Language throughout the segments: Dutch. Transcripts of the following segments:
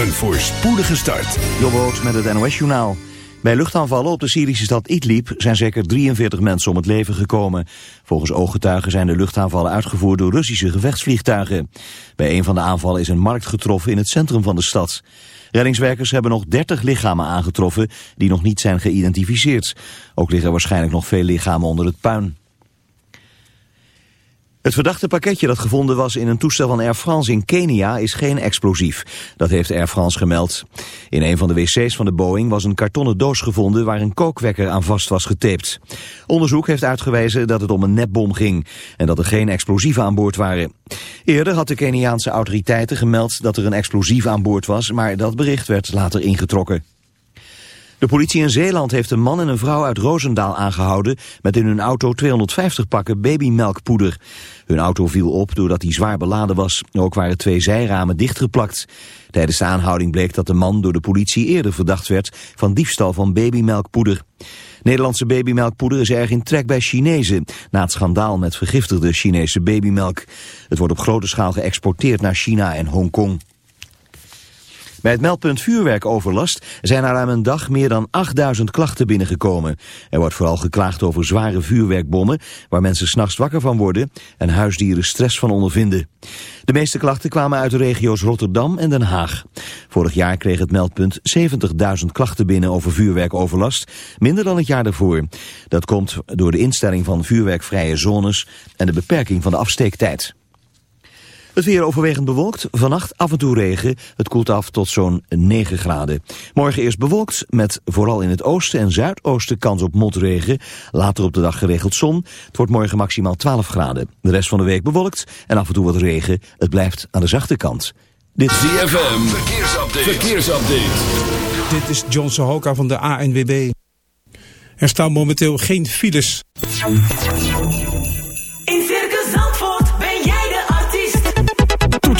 Een voorspoedige start. Jobboot met het NOS-journaal. Bij luchtaanvallen op de Syrische stad Idlib zijn zeker 43 mensen om het leven gekomen. Volgens ooggetuigen zijn de luchtaanvallen uitgevoerd door Russische gevechtsvliegtuigen. Bij een van de aanvallen is een markt getroffen in het centrum van de stad. Reddingswerkers hebben nog 30 lichamen aangetroffen die nog niet zijn geïdentificeerd. Ook liggen waarschijnlijk nog veel lichamen onder het puin. Het verdachte pakketje dat gevonden was in een toestel van Air France in Kenia is geen explosief. Dat heeft Air France gemeld. In een van de wc's van de Boeing was een kartonnen doos gevonden waar een kookwekker aan vast was getaped. Onderzoek heeft uitgewezen dat het om een nepbom ging en dat er geen explosieven aan boord waren. Eerder had de Keniaanse autoriteiten gemeld dat er een explosief aan boord was, maar dat bericht werd later ingetrokken. De politie in Zeeland heeft een man en een vrouw uit Roosendaal aangehouden... met in hun auto 250 pakken babymelkpoeder. Hun auto viel op doordat hij zwaar beladen was. Ook waren twee zijramen dichtgeplakt. Tijdens de aanhouding bleek dat de man door de politie eerder verdacht werd... van diefstal van babymelkpoeder. Nederlandse babymelkpoeder is erg in trek bij Chinezen... na het schandaal met vergiftigde Chinese babymelk. Het wordt op grote schaal geëxporteerd naar China en Hongkong. Bij het meldpunt vuurwerkoverlast zijn er ruim een dag meer dan 8000 klachten binnengekomen. Er wordt vooral geklaagd over zware vuurwerkbommen, waar mensen s'nachts wakker van worden en huisdieren stress van ondervinden. De meeste klachten kwamen uit de regio's Rotterdam en Den Haag. Vorig jaar kreeg het meldpunt 70.000 klachten binnen over vuurwerkoverlast, minder dan het jaar daarvoor. Dat komt door de instelling van vuurwerkvrije zones en de beperking van de afsteektijd. Het weer overwegend bewolkt, vannacht af en toe regen. Het koelt af tot zo'n 9 graden. Morgen eerst bewolkt, met vooral in het oosten en zuidoosten kans op motregen. Later op de dag geregeld zon. Het wordt morgen maximaal 12 graden. De rest van de week bewolkt en af en toe wat regen. Het blijft aan de zachte kant. Dit ZFM, verkeersupdate. verkeersupdate. Dit is John Sohoka van de ANWB. Er staan momenteel geen files.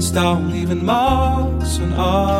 It's leaving marks on our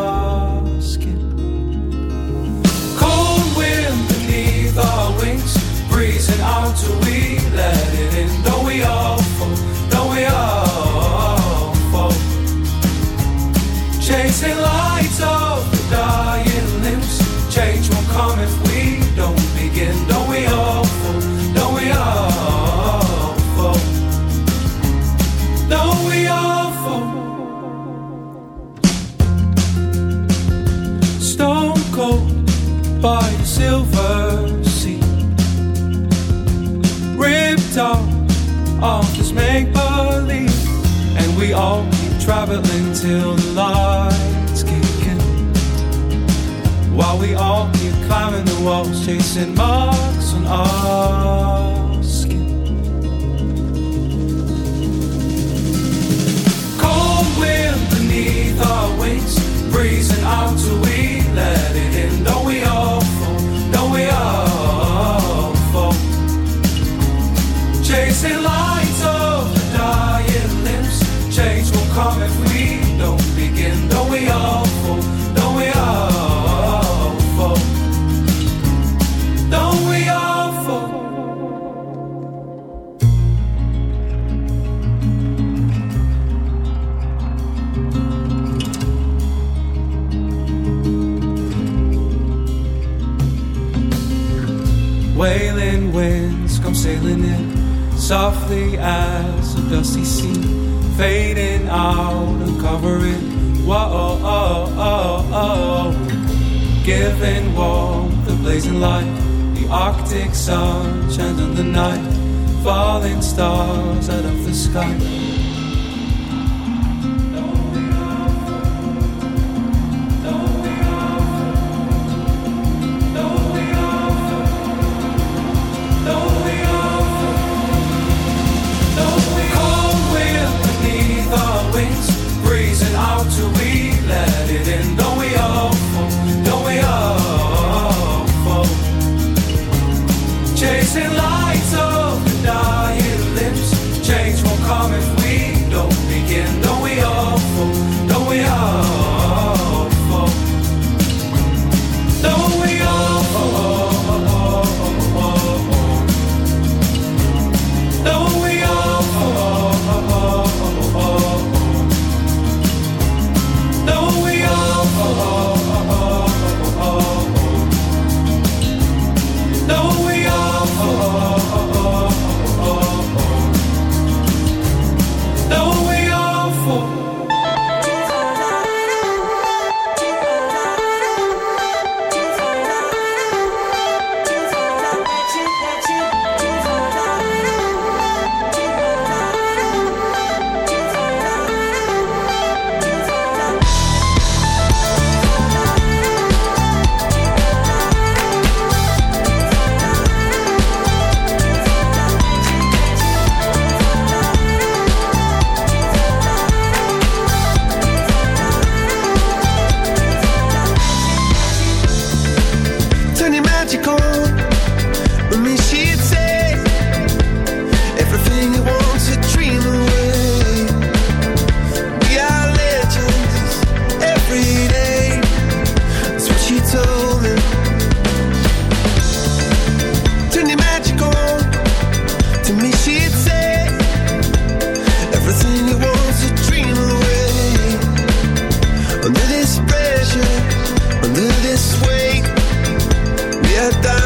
ya está.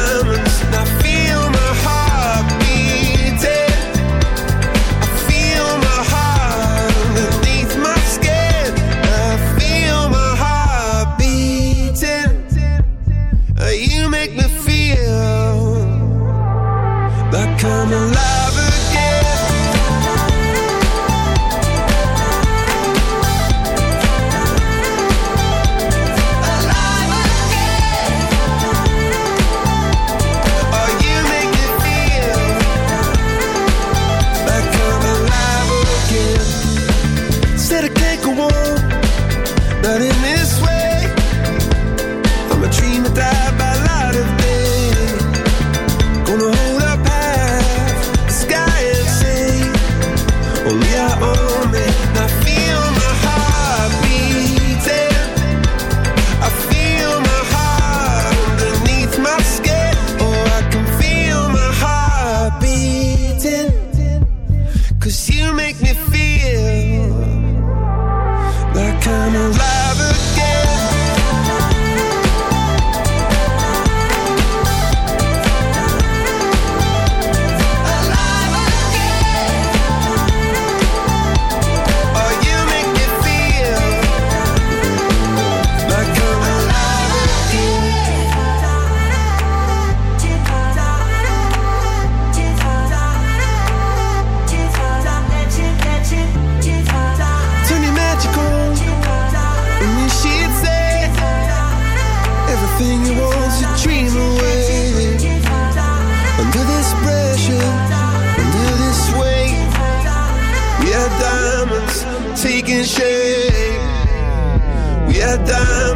Taking shape. We had diamonds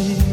sing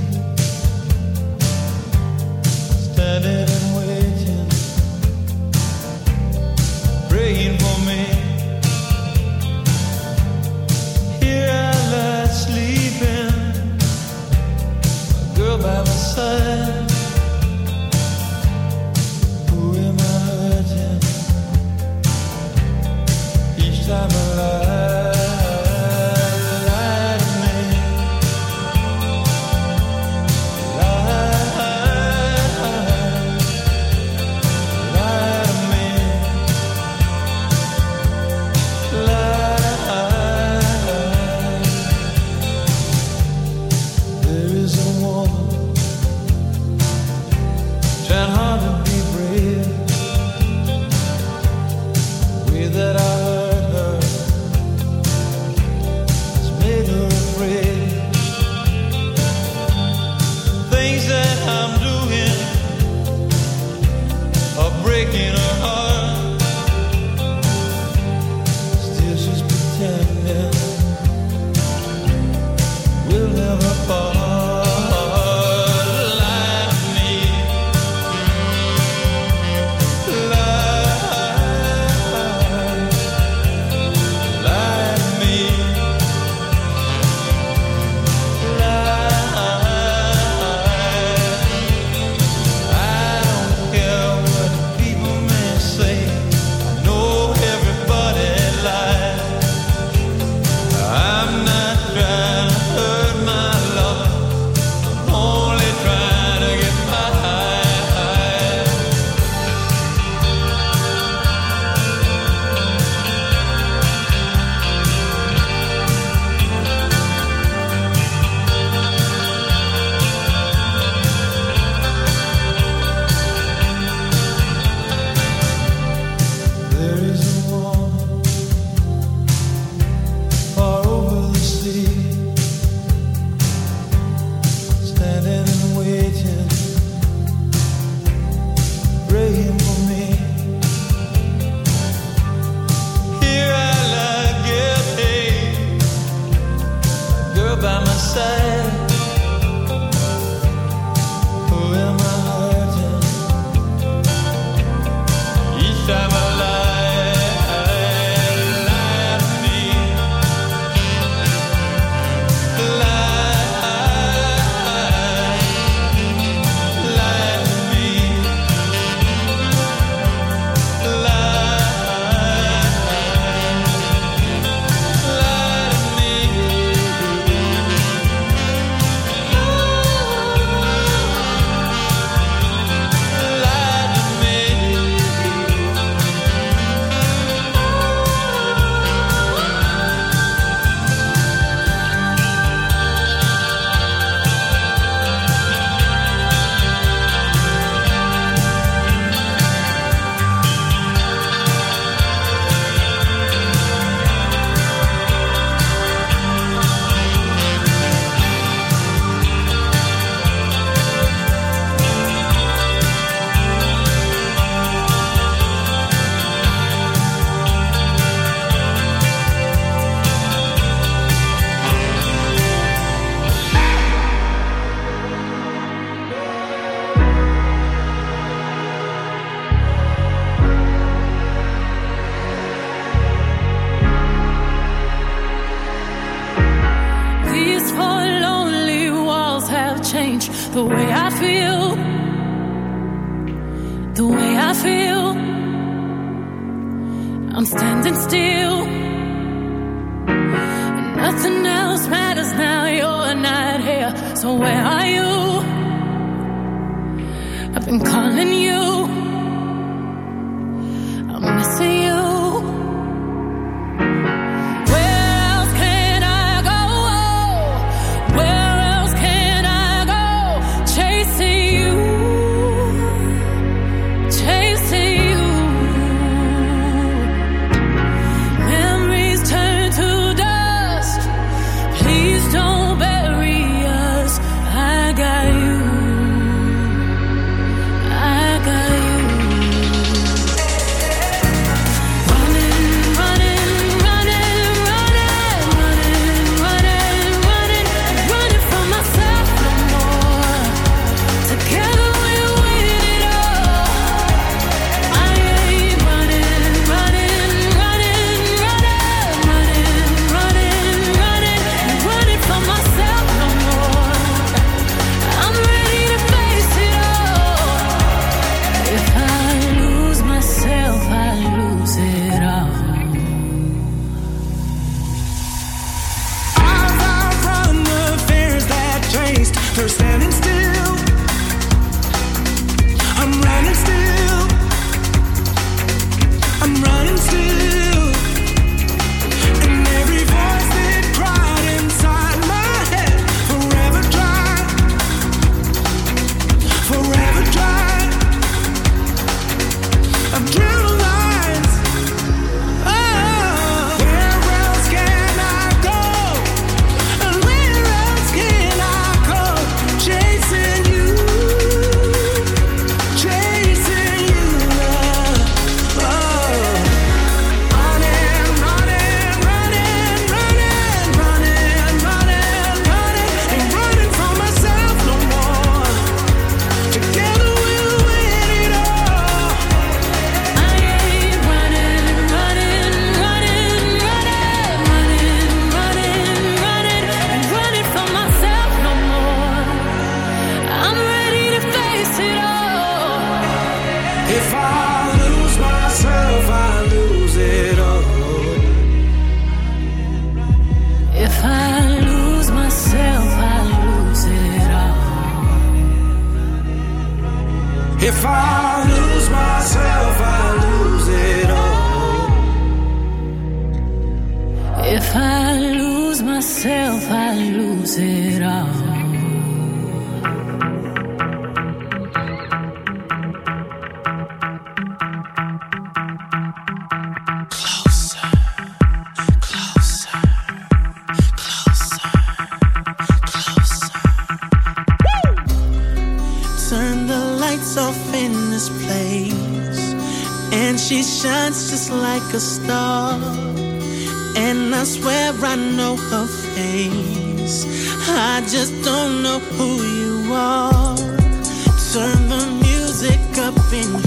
I'm running still know who you are. Turn the music up in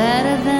better than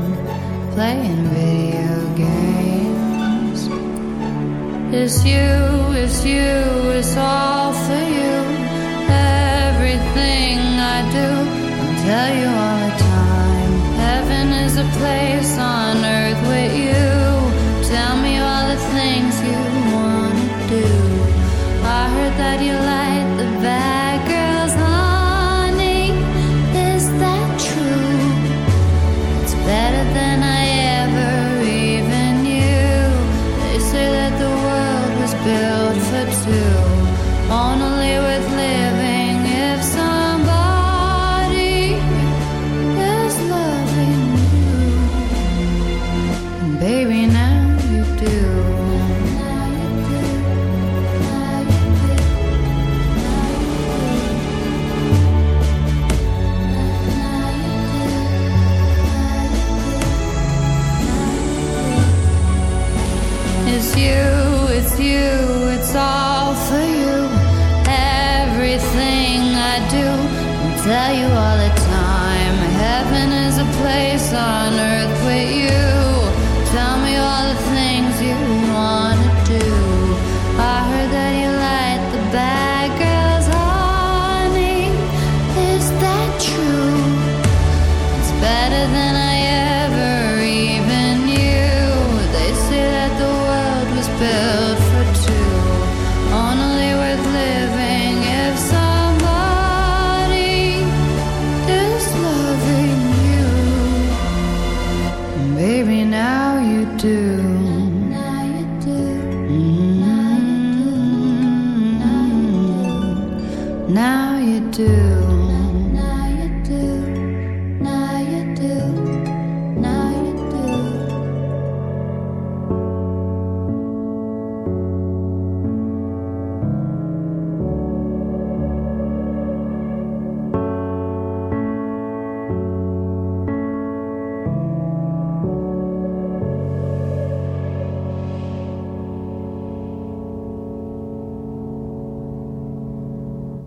playing video games. It's you, it's you, it's all for you. Everything I do, I'll tell you all the time. Heaven is a place on earth with you. Tell me all the things you want to do. I heard that you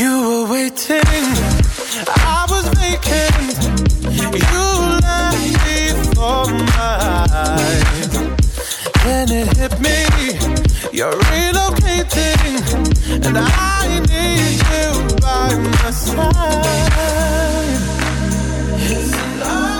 You were waiting, I was making. You left me for mine. and it hit me, you're relocating, and I need you by my side. It's love.